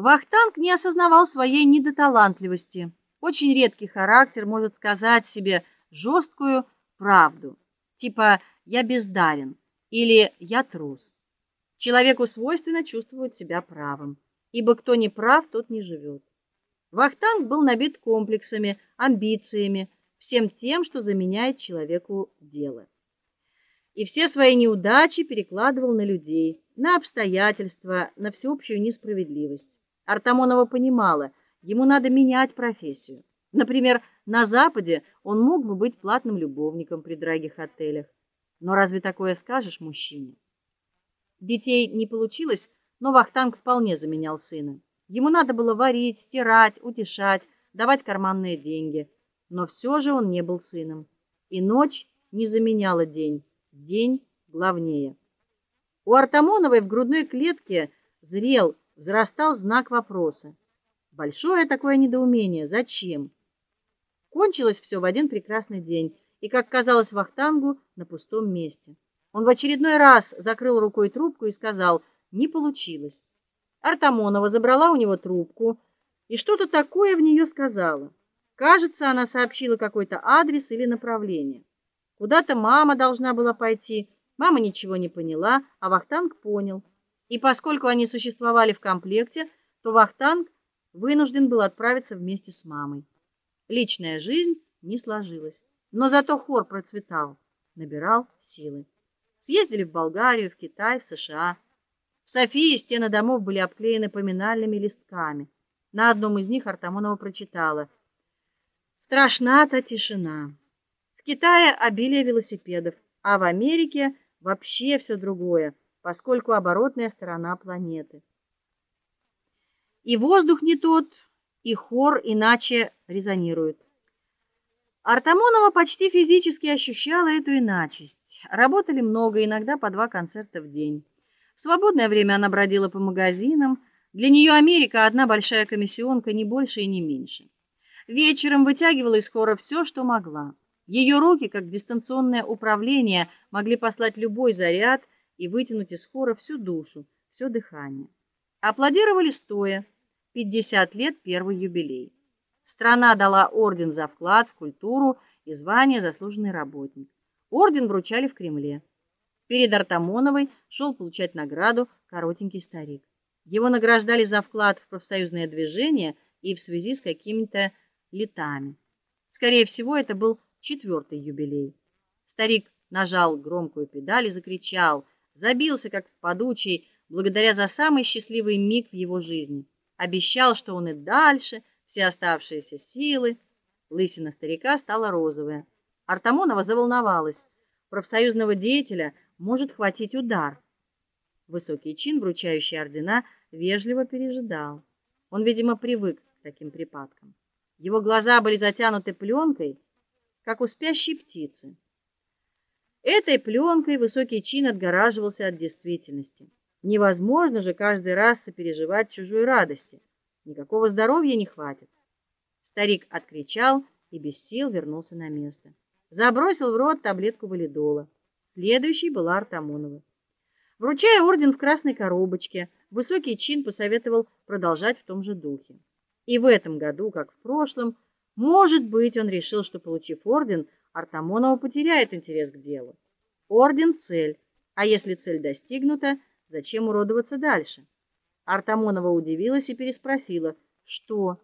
Вахтанг не осознавал своей недоталантливости. Очень редкий характер может сказать себе жесткую правду, типа я бездарен или я трус. Человеку свойственно чувствовать себя правым, ибо кто не прав, тот не живет. Вахтанг был набит комплексами, амбициями, всем тем, что заменяет человеку дело. И все свои неудачи перекладывал на людей, на обстоятельства, на всеобщую несправедливость. Артамонова понимала, ему надо менять профессию. Например, на западе он мог бы быть платным любовником при дорогих отелях. Но разве такое скажешь мужчине? Детей не получилось, но Вахтанг вполне заменял сына. Ему надо было варить, стирать, утешать, давать карманные деньги, но все же он не был сыном. И ночь не заменяла день, день главнее. У Артамоновой в грудной клетке зрел взрастал знак вопроса. Большое такое недоумение: зачем? Кончилось все в один прекрасный день, и, как казалось Вахтангу, на пустом месте. Он в очередной раз закрыл рукой трубку и сказал: "Не получилось". Артамонова забрала у него трубку и что-то такое в нее сказала. Кажется, она сообщила какой-то адрес или направление. Куда-то мама должна была пойти. Мама ничего не поняла, а Вахтанг понял. И поскольку они существовали в комплекте, то Вахтанг вынужден был отправиться вместе с мамой. Личная жизнь не сложилась, но зато хор процветал, набирал силы. Съездили в Болгарию, в Китай, в США. В Софии стены домов были обклеены поминальными листками. На одном из них Артамонова прочитала: Страшна-то тишина. В Китае обилие велосипедов, а в Америке вообще все другое поскольку оборотная сторона планеты. И воздух не тот, и хор иначе резонирует. Артамонова почти физически ощущала эту иначесть. Работали много, иногда по два концерта в день. В свободное время она бродила по магазинам. Для нее Америка одна большая комиссионка, не больше и не меньше. Вечером вытягивала из хора все, что могла. Ее руки, как дистанционное управление, могли послать любой заряд и вытянуть из хора всю душу, все дыхание. Аплодировали стоя. 50 лет первый юбилей. Страна дала орден за вклад в культуру и звание заслуженный работник. Орден вручали в Кремле. Перед Артамоновой шел получать награду коротенький старик. Его награждали за вклад в профсоюзное движение и в связи с какими-то летами. Скорее всего, это был четвертый юбилей. Старик нажал громкую педаль и закричал: забился как в подучий, благодаря за самый счастливый миг в его жизни. Обещал, что он и дальше все оставшиеся силы. Лысина старика стала розовая. Артамонова заволновалась. Профсоюзного деятеля может хватить удар. Высокий чин, вручающий ордена, вежливо пережидал. Он, видимо, привык к таким припадкам. Его глаза были затянуты пленкой, как у спящей птицы. Этой пленкой высокий чин отгораживался от действительности. Невозможно же каждый раз сопереживать чужой радости. Никакого здоровья не хватит. Старик откричал и без сил вернулся на место. Забросил в рот таблетку валидола. Следующей была Артамонова. Вручая орден в красной коробочке, высокий чин посоветовал продолжать в том же духе. И в этом году, как в прошлом, может быть, он решил, что получив орден, Артамонова потеряет интерес к делу. Орден цель, а если цель достигнута, зачем уродоваться дальше? Артамонова удивилась и переспросила: "Что?